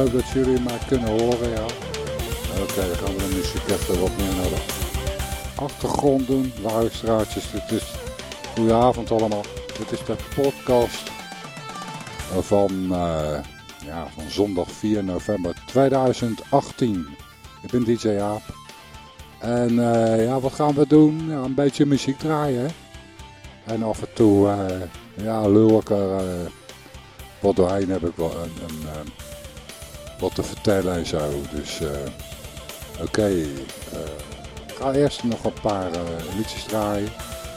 hoop dat jullie mij kunnen horen, ja. Oké, dan gaan we de muziek even wat meer naar de achtergrond doen. Luisteraartjes, dit is... Goedenavond allemaal. Dit is de podcast van, eh, ja, van zondag 4 november 2018. Ik ben DJ Jaap. En eh, ja, wat gaan we doen? Ja, een beetje muziek draaien? En af en toe, eh, ja, lul ik er wat doorheen heb ik wel een, een, eh, wat te vertellen en zo. Dus, eh, oké. eh, ik ga eerst nog een paar eh, liedjes draaien.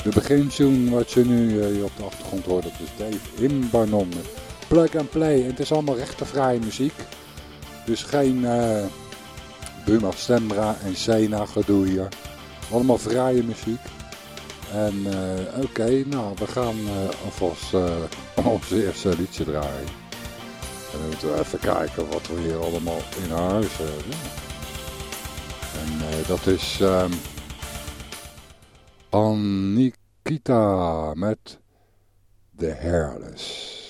De begintune wat je nu op de achtergrond hoort, dat is Dave Imbanon. Plug and play. En het is allemaal rechtervrije muziek. Dus geen eh Buma Stemra en Sena gedoe hier. Allemaal vrije muziek. En oké, nou we gaan eh, alvast eh, ons eerste liedje draaien. En dan moeten we even kijken wat we hier allemaal in huis hebben. En eh, dat is Annikita met The Hairless.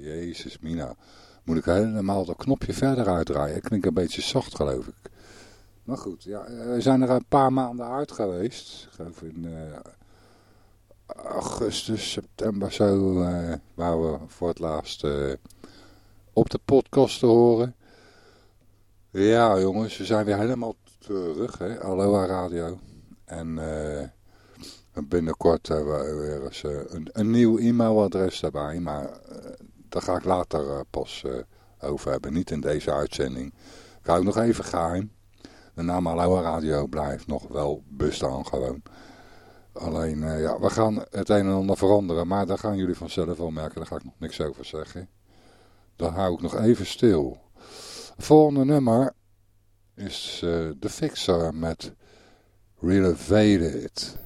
Jezus, Mina. Moet ik helemaal dat knopje verder uitdraaien? Klinkt een beetje zacht, geloof ik. Maar goed, ja, we zijn er een paar maanden uit geweest. Ik geloof in uh, augustus, september zo, uh, waar we voor het laatst uh, op de podcast te horen. Ja, jongens, we zijn weer helemaal terug, hè. Aloha Radio. En binnenkort hebben we weer eens een, een nieuw e-mailadres daarbij, maar daar ga ik later pas over hebben, niet in deze uitzending. Ik hou nog even geheim. De naam Aloha Radio blijft nog wel bestaan gewoon. Alleen, ja, we gaan het een en ander veranderen. Maar daar gaan jullie vanzelf wel merken. Daar ga ik nog niks over zeggen. Dan hou ik nog even stil. Volgende nummer is The Fixer met Relevated.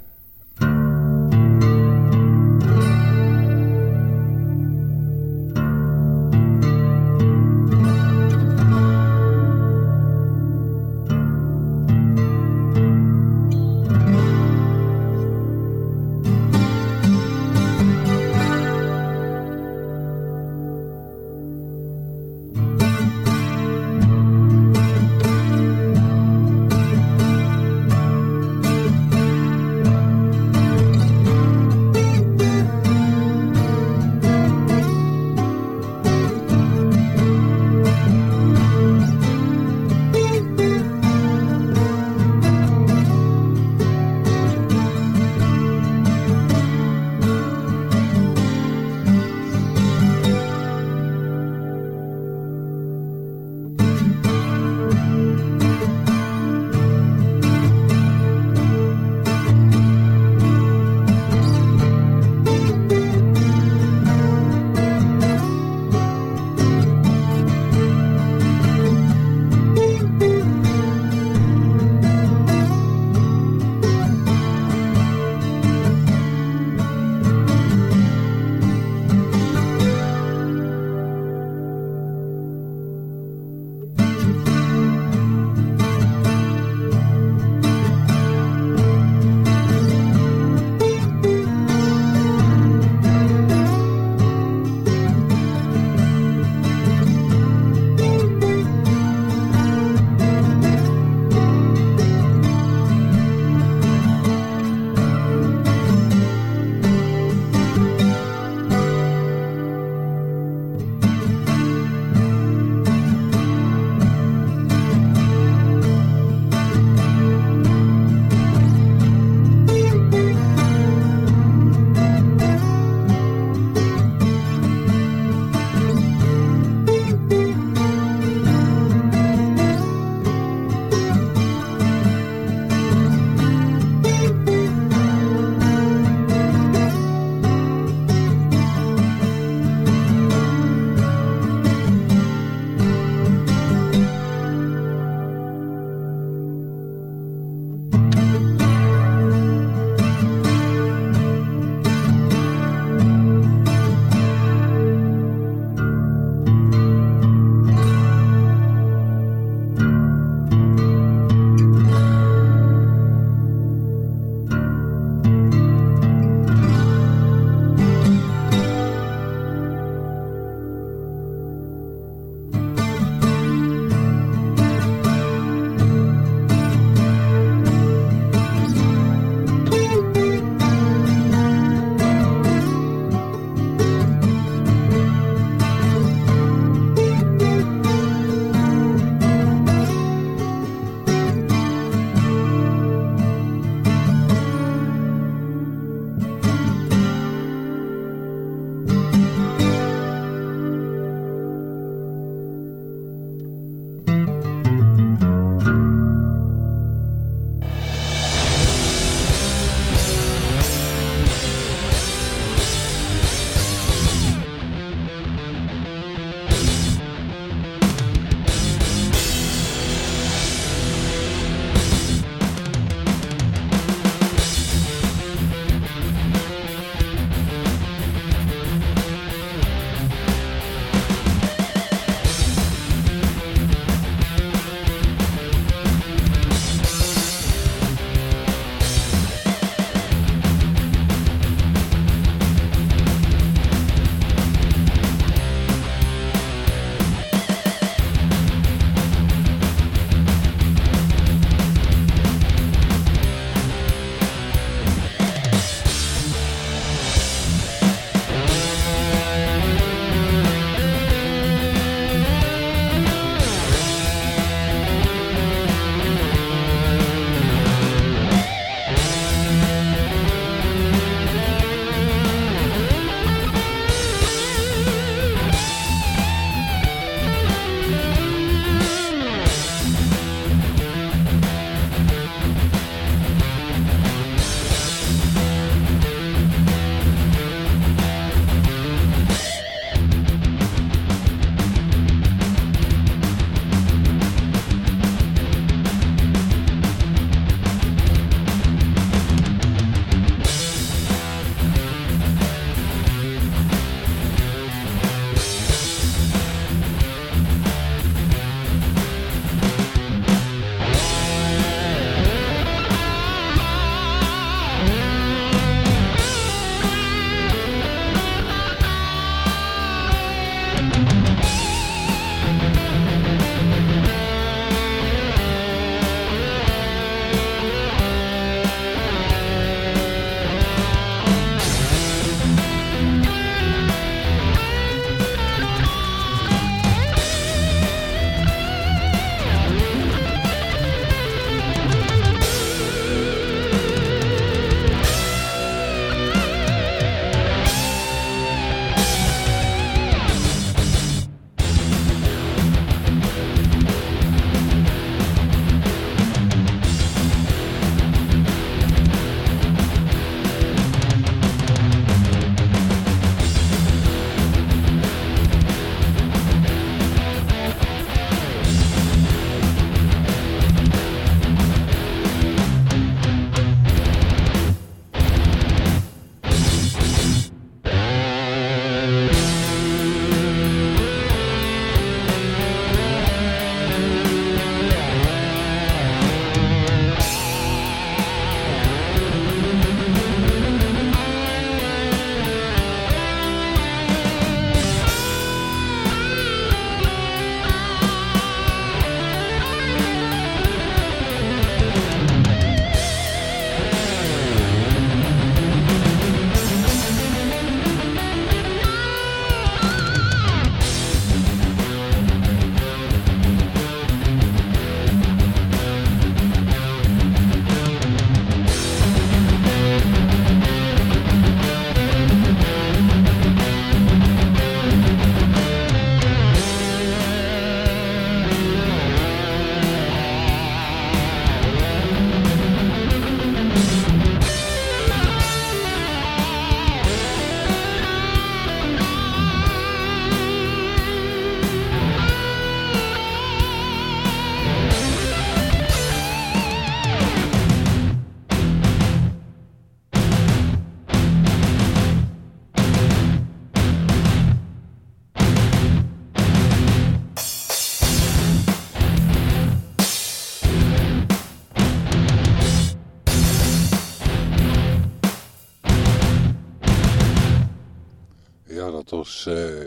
Dat was uh,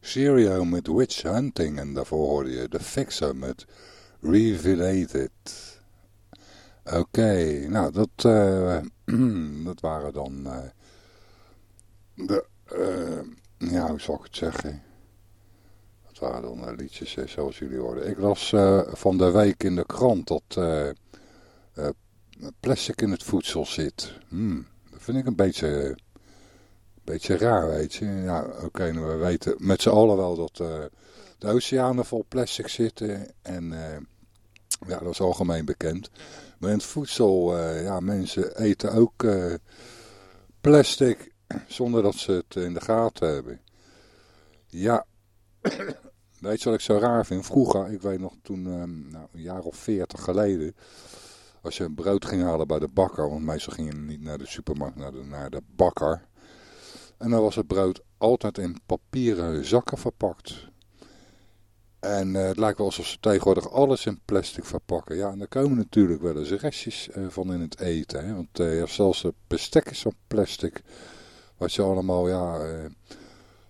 Stereo met Witch Hunting. En daarvoor hoorde je The Fixer met Revelated. Oké, nou dat, uh, dat waren dan uh, de, ja hoe zal ik het zeggen... Dat waren dan liedjes zoals jullie hoorden. Ik las van de week in de krant dat plastic in het voedsel zit. Hmm, dat vind ik een beetje beetje raar, weet je. Ja, oké, nou, we weten met z'n allen wel dat uh, de oceanen vol plastic zitten. En uh, ja, dat is algemeen bekend. Maar in het voedsel, uh, ja, mensen eten ook plastic zonder dat ze het in de gaten hebben. Ja, weet je wat ik zo raar vind? Vroeger, ik weet nog toen, nou, een jaar of veertig geleden... Als je brood ging halen bij de bakker, want meestal ging je niet naar de supermarkt, naar de, naar de bakker... En dan was het brood altijd in papieren zakken verpakt. En uh, het lijkt wel alsof ze tegenwoordig alles in plastic verpakken. Ja, en daar komen natuurlijk wel eens restjes uh, van in het eten. Hè? Want ja, zelfs het bestek is van plastic. Wat je allemaal, ja...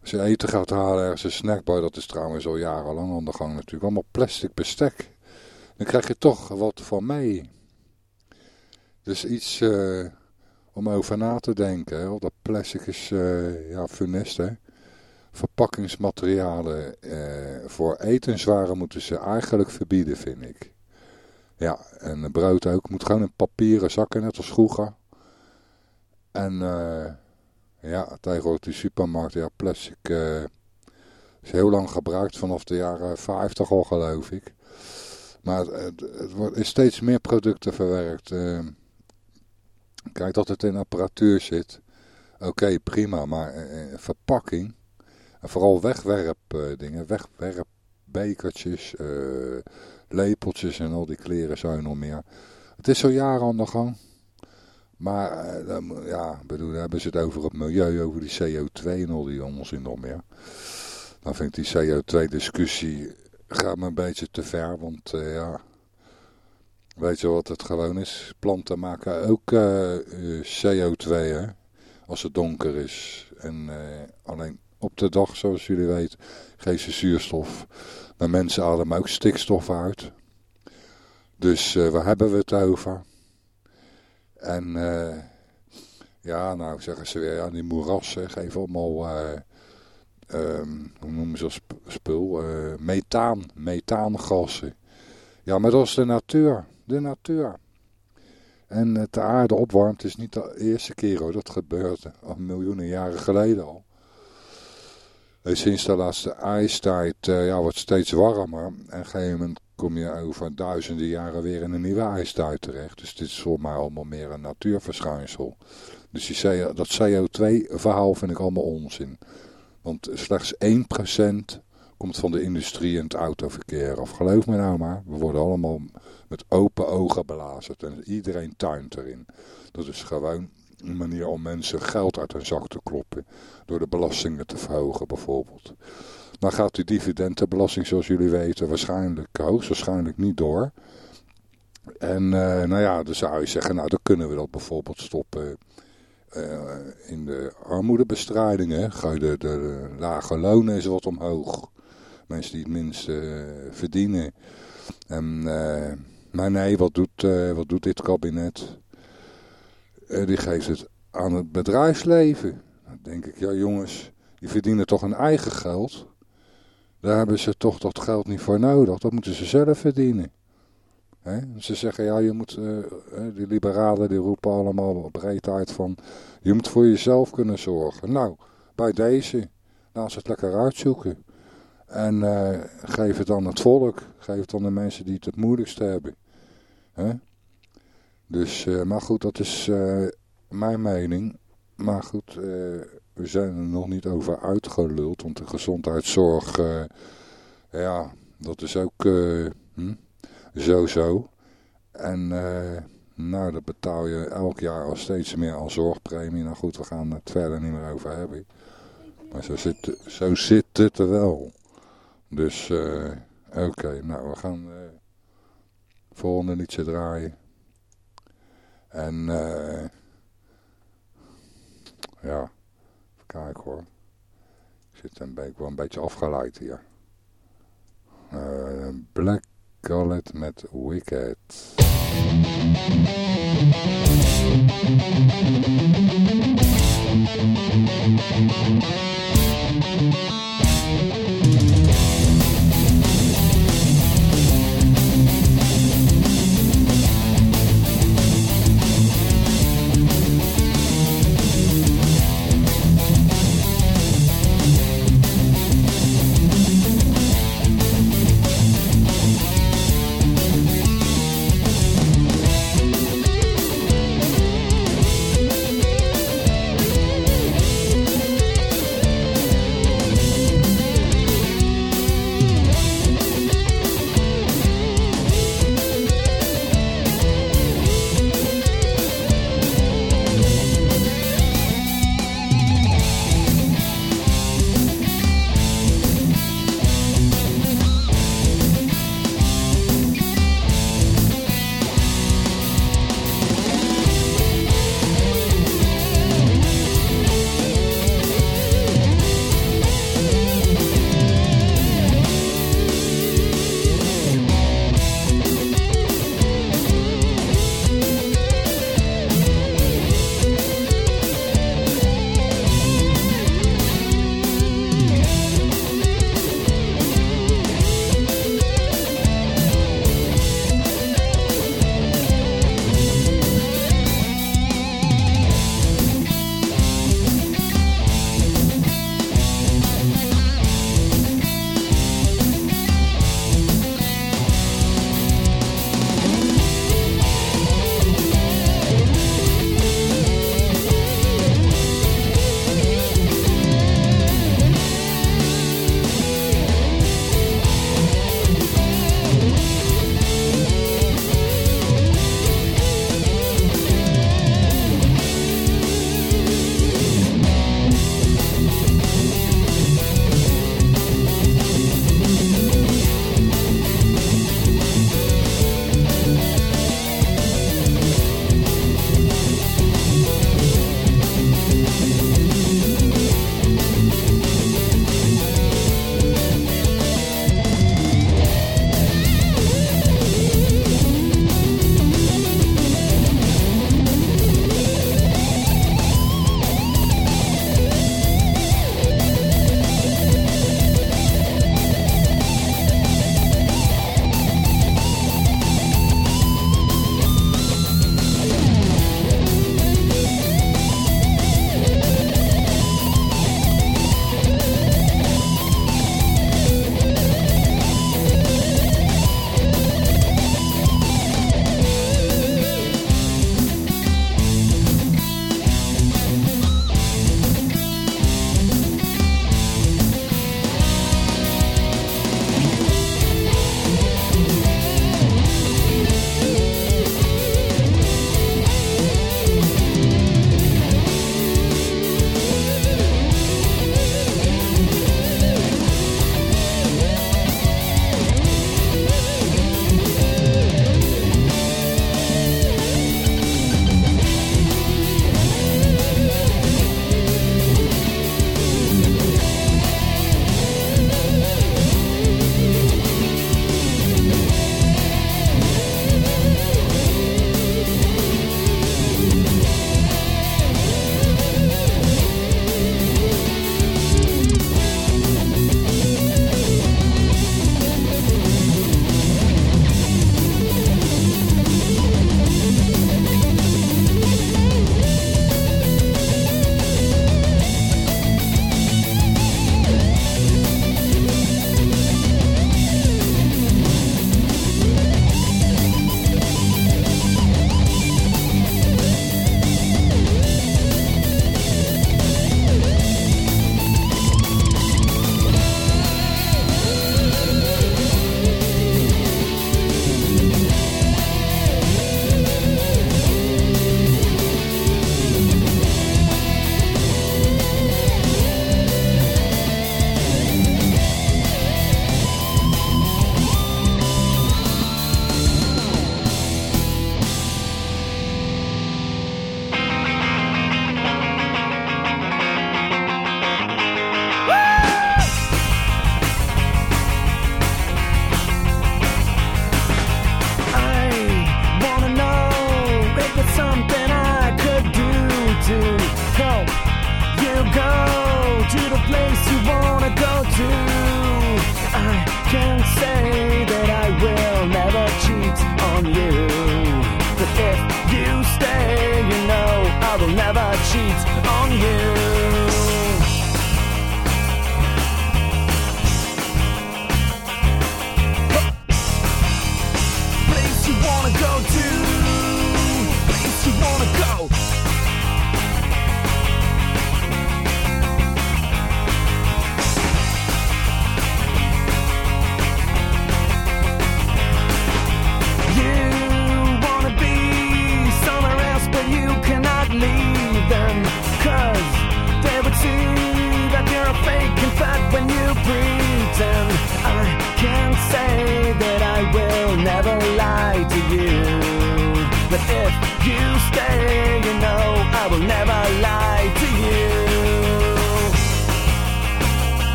als je eten gaat halen ergens een snackbar, dat is trouwens al jarenlang aan de gang natuurlijk. Allemaal plastic bestek. Dan krijg je toch wat van mee. Dus iets om over na te denken. Hè? Dat plastic is uh, ja, funest. Hè? Verpakkingsmaterialen uh, voor etenswaren moeten ze eigenlijk verbieden, vind ik. Ja, en brood ook. Moet gewoon in papieren zakken, net als vroeger. En uh, ja, tegenwoordig die supermarkt, ja, plastic is heel lang gebruikt, vanaf de jaren 50 al geloof ik. Maar het, het, het wordt, is steeds meer producten verwerkt. Kijk, dat het in apparatuur zit. Oké, prima, maar uh, verpakking. En vooral wegwerpdingen, uh, wegwerpbekertjes, uh, lepeltjes en al die kleren zo nog meer. Het is zo jaren aan de gang. Maar dan, ja, bedoel, hebben ze het over het milieu, over die CO2 en al die onzin nog meer. Dan vind ik die CO2-discussie gaat me een beetje te ver, want ja, Weet je wat het gewoon is? Planten maken ook uh, eh, CO2 hè? als het donker is. En uh, alleen op de dag, zoals jullie weten, geven ze zuurstof. Maar mensen ademen ook stikstof uit. Dus uh, waar hebben we het over? En ja, nou zeggen ze weer, ja, die moerassen geven allemaal, um, hoe noemen ze dat spul? methaan, methaangassen. Ja, maar dat is de natuur de natuur. En het de aarde opwarmt is niet de eerste keer hoor, dat gebeurt al miljoenen jaren geleden al. En sinds de laatste ijstijd uh, ja, wordt steeds warmer. En op een gegeven moment kom je over duizenden jaren weer in een nieuwe ijstijd terecht. Dus dit is voor mij allemaal meer een natuurverschijnsel. Dus die, dat CO2-verhaal vind ik allemaal onzin. Want slechts 1% komt van de industrie en het autoverkeer af. Geloof me nou maar, we worden allemaal met open ogen belazerd en iedereen tuint erin. Dat is gewoon een manier om mensen geld uit hun zak te kloppen. Door de belastingen te verhogen bijvoorbeeld. Dan gaat die dividendenbelasting zoals jullie weten waarschijnlijk, hoogstwaarschijnlijk niet door. En uh, nou ja, dan zou je zeggen, nou dan kunnen we dat bijvoorbeeld stoppen uh, in de armoedebestrijding. Hè. Ga je de, lage lonen eens wat omhoog. Mensen die het minst uh, verdienen. En maar nee, wat doet, uh, wat doet dit kabinet? Uh, die geeft het aan het bedrijfsleven. Dan denk ik, ja jongens, die verdienen toch hun eigen geld. Daar hebben ze toch dat geld niet voor nodig. Dat moeten ze zelf verdienen. Ze zeggen, ja, je moet, uh, die liberalen die roepen allemaal breed uit van, je moet voor jezelf kunnen zorgen. Nou, bij deze, laat ze het lekker uitzoeken. En uh, geef het aan het volk. Geef het aan de mensen die het het moeilijkst hebben. Dus, uh, maar goed, dat is uh, mijn mening. Maar goed, we zijn er nog niet over uitgeluld. Want de gezondheidszorg, ja, dat is ook hm, zo-zo. En nou, dat betaal je elk jaar al steeds meer aan zorgpremie. Nou goed, we gaan het verder niet meer over hebben. Maar zo zit, zo zit het er wel. Dus eh, oké, nou we gaan uh, volgende liedje draaien. En eh. ja, even kijken hoor. Ik zit een beetje, wel een beetje afgeleid hier. Eh, Black Gullet met Wicked.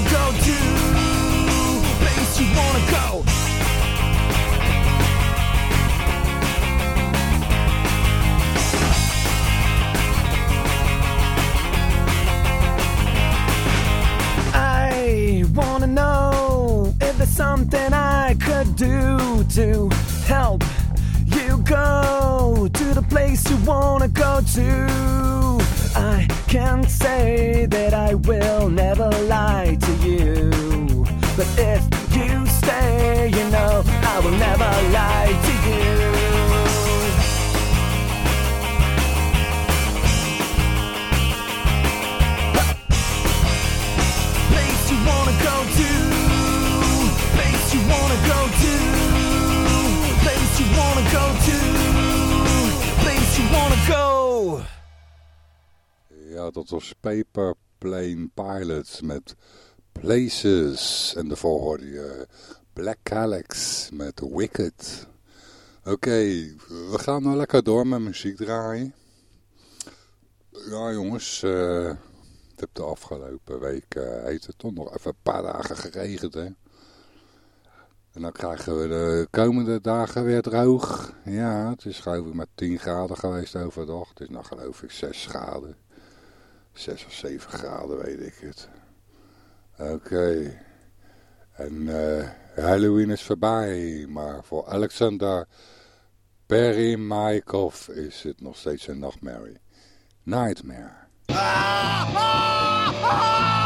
Wanna go to, place you wanna go. I wanna know if there's something I could do to help you go to the place you wanna go to. Say that I will never lie to you. But if you stay, you know I will never lie to you. Dat was Paper Plane Pilots met Places. En daarvoor hoorde je Black Alex met Wicked. Oké, we gaan nou lekker door met muziek draaien. Ja jongens, eh, het heeft de afgelopen week, eh, heeft het toch nog even een paar dagen geregend hè. En dan krijgen we de komende dagen weer droog. Ja, het is geloof ik maar 10 graden geweest overdag. Het is nou geloof ik 6 graden. 6 of 7 graden, weet ik het. Oké. En eh, Halloween is voorbij, maar voor Alexander Perry Maikov is het nog steeds een nachtmerrie. Nightmare.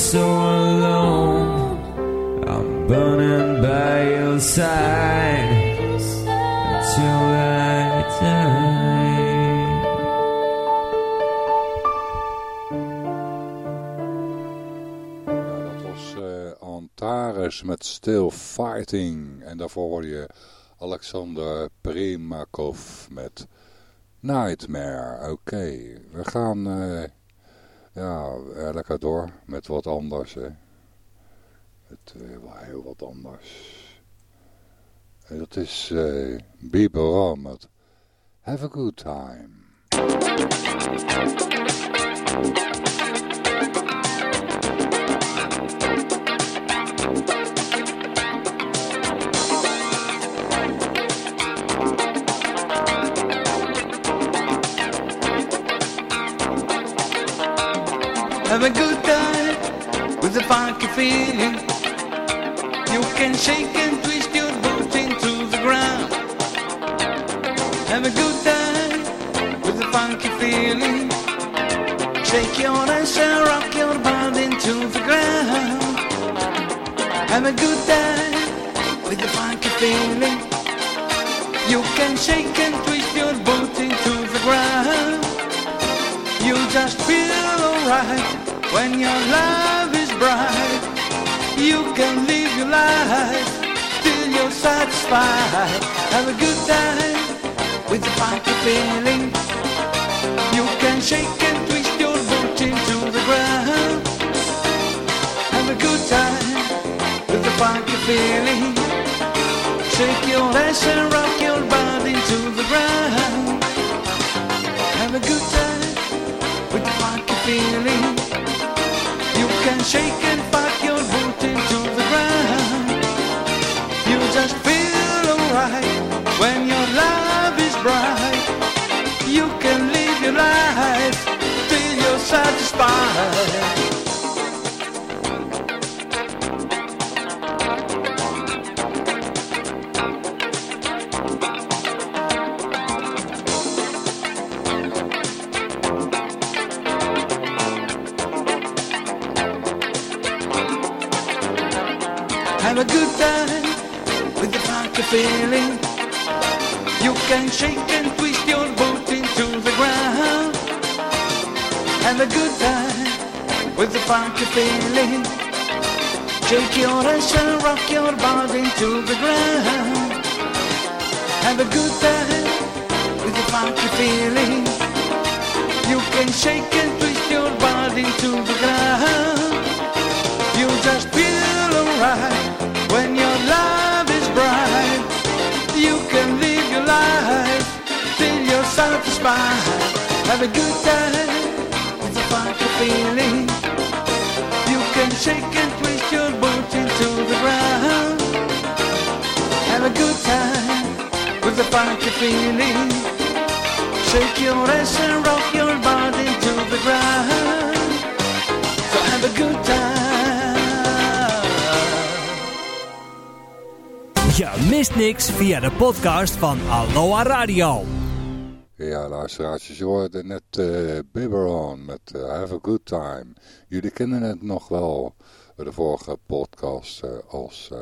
so alone. I'm burning by your side until I die. Ja, dat was eh, Antares met Still Fighting. En daarvoor hoorde je Alexander Primakov met Nightmare. Oké, we gaan eh, ja, lekker door met wat anders. Hè. Het eh, wel heel wat anders. En dat is eh Bieber met Have a Good Time. Funky feeling. You can shake and twist your boat into the ground. Have a good time with a funky feeling. Shake your ass and rock your body into the ground. Have a good time with a funky feeling. You can shake and twist your boat into the ground. You just feel alright when your love satisfied. Have a good time with the funky feeling. You can shake and twist your boat into the ground. Have a good time with the funky feeling. Shake your ass and rock your body to the ground. Have a good time with the funky feeling. You can shake and satisfied. Have a good time with the funky feeling. You can shake and the funky feeling. Shake your ass and rock your body to the ground. Have a good time with the funky feeling. You can shake and twist your body to the ground. You just feel alright when your love is bright. You can live your life till you're satisfied. Have a good time with a funky feeling. A funky feeling. Shake your ass and rock your body to the ground. So have a good time. Je mist niks via de podcast van Aloha Radio. Ja, luisteraars, je hoorde net eh Biberon met eh, Have a Good Time. Jullie kennen het nog wel, de vorige podcast, eh, als eh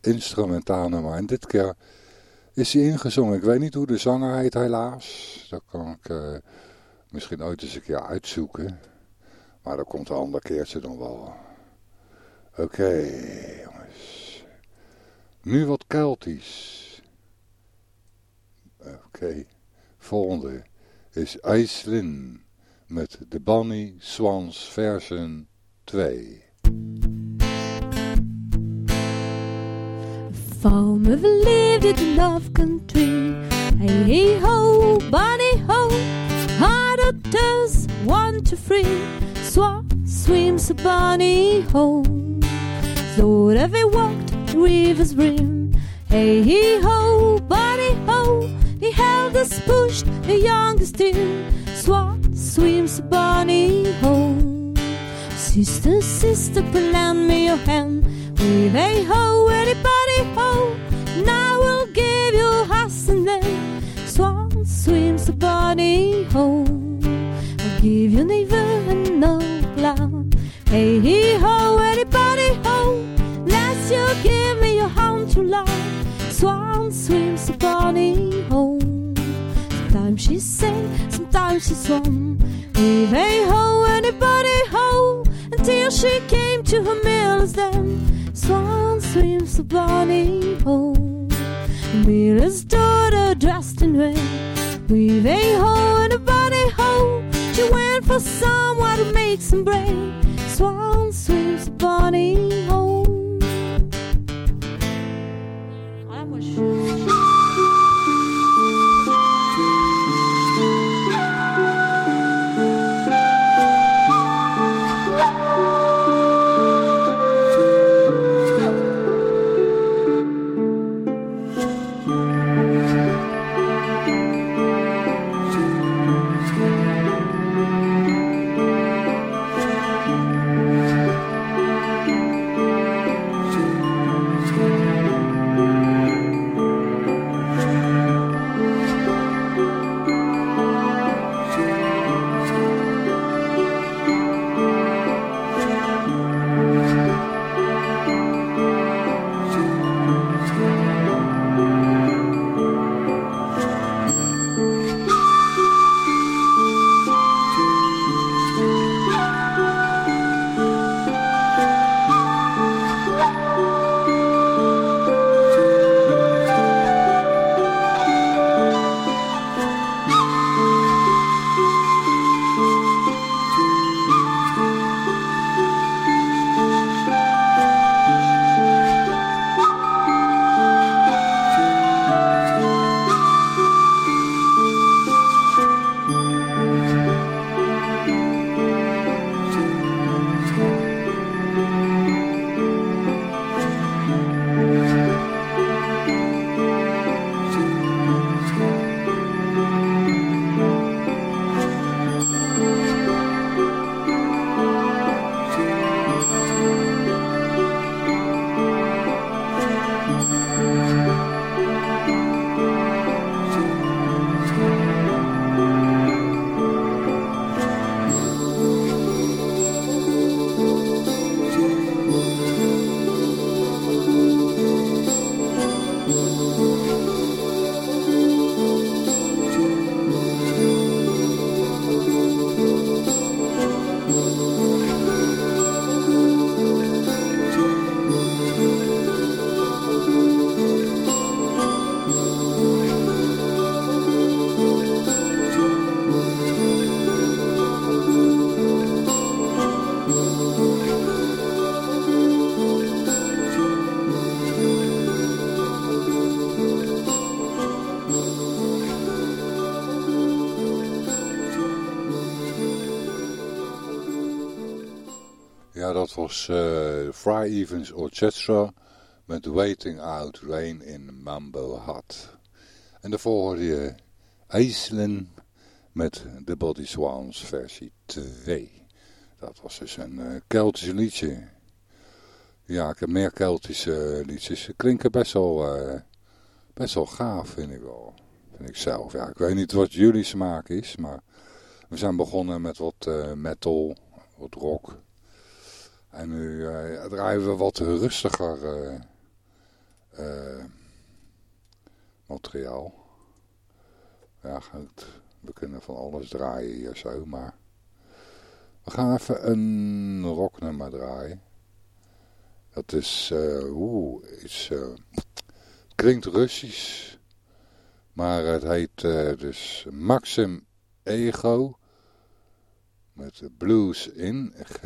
instrumentaal nummer. En dit keer is hij ingezongen. Ik weet niet hoe de zanger heet, helaas. Dat kan ik eh, misschien ooit eens een keer uitzoeken. Maar dat komt een ander keertje dan wel. Oké, jongens. Nu wat Keltisch. Oké. Volgende is IJslin met de Bunny Swans version 2. Farmer lived in the love country. Hey, hey ho, bunny ho, hard otters one to free. Swan swims a bunny ho. So they walked river's rim. Hey, hey ho, bunny ho, the eldest pushed the youngest in. Swan swims a bunny home. Sister, sister, lend me your hand. A ho, anybody ho. Now we'll give you a then swan swims a bunny home. I'll give you neither and no cloud. Hey, hee ho, anybody ho. Let's you give me your hand to love. Swan swims a bunny home. Sometimes she sang, sometimes she swam. A ho, anybody ho. Until she came to her miller's den. Swan swims a bunny home. Miller's daughter dressed in red. With a ho and a bunny ho. She went for someone to make some bread. Swan swims a bunny home. Dat was eh Fry Evans Orchestra met Waiting Out Rain in Mambo Hut. En daarvoor hoorde je met The Body Swans versie 2. Dat was dus een eh, Keltisch liedje. Ja, ik heb meer Keltische liedjes. Ze klinken best wel, eh, best wel gaaf, vind ik wel. Vind ik zelf. Ja, ik weet niet wat jullie smaak is, maar we zijn begonnen met wat eh, metal, wat rock. En nu eh, draaien we wat rustiger eh, materiaal. Ja. We kunnen van alles draaien hier zo, maar... We gaan even een rocknummer draaien. Dat is, eh oeh, is, klinkt Russisch. Maar het heet dus Maxim Ego. Met blues in G.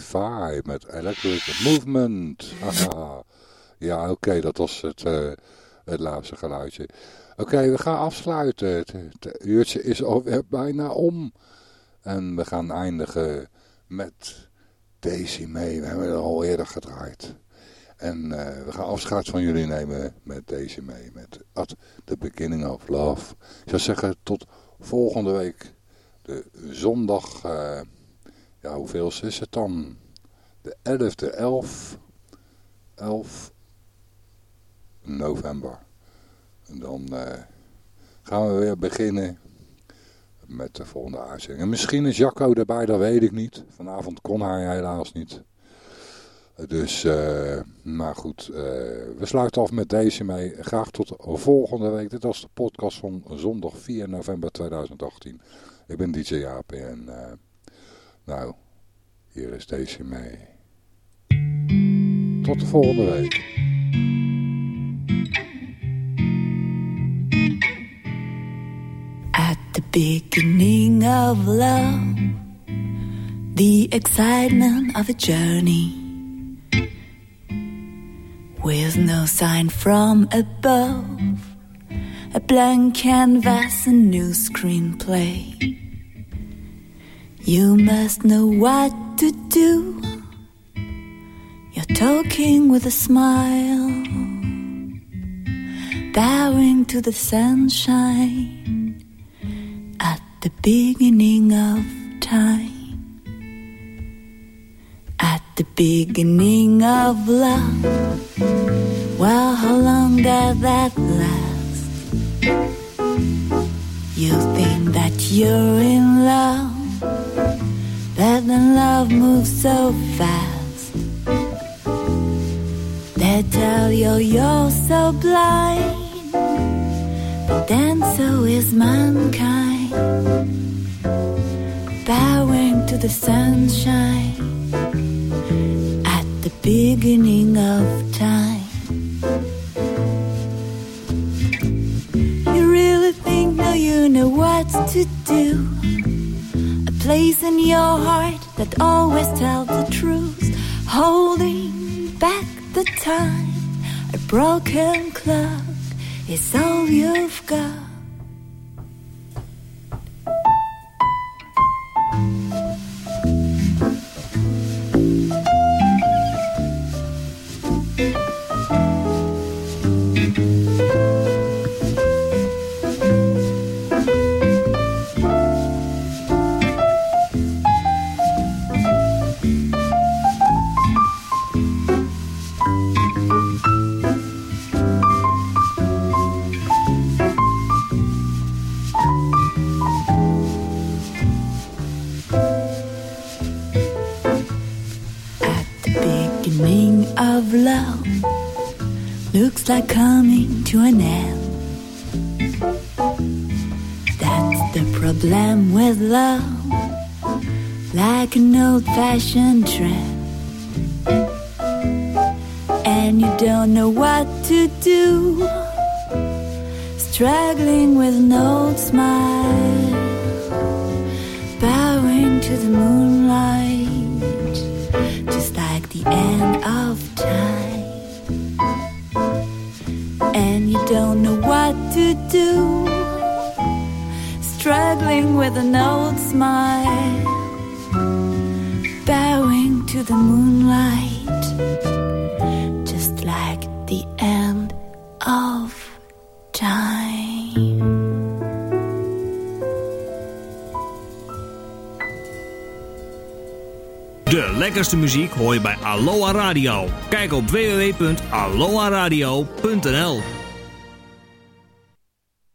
65 met Electric Movement. Ja, oké, dat was het, eh, het laatste geluidje. Oké, we gaan afsluiten. Het, uurtje is alweer eh, bijna om. En we gaan eindigen met Daisy May. We hebben het al eerder gedraaid. En eh, we gaan afscheid van jullie nemen met deze mee. Met the Beginning of Love. Ik zou zeggen tot volgende week. De zondag ja, hoeveel is het dan? De 11e, 11, 11 november. En dan uh, gaan we weer beginnen met de volgende uitzending. En misschien is Jacco erbij, dat weet ik niet. Vanavond kon hij helaas niet. Dus, uh, maar goed, uh, we sluiten af met deze mee. Graag tot volgende week. Dit was de podcast van zondag 4 november 2018. Ik ben DJ Jaap en nou, hier is deze mee. Tot de volgende week. At the beginning of love, the excitement of a journey, with no sign from above, a blank canvas, a new screenplay. You must know what to do. You're talking with a smile, bowing to the sunshine at the beginning of time. At the beginning of love, well, how long does that last? You think that you're in love that the love moves so fast. They tell you you're so blind, but then so is mankind. Bowing to the sunshine at the beginning of time. You really think now you know what to do? Place in your heart that always tells the truth, holding back the time. A broken clock is all you've got. Hoor bij Aloha Radio. Kijk op www.aloha radio.nl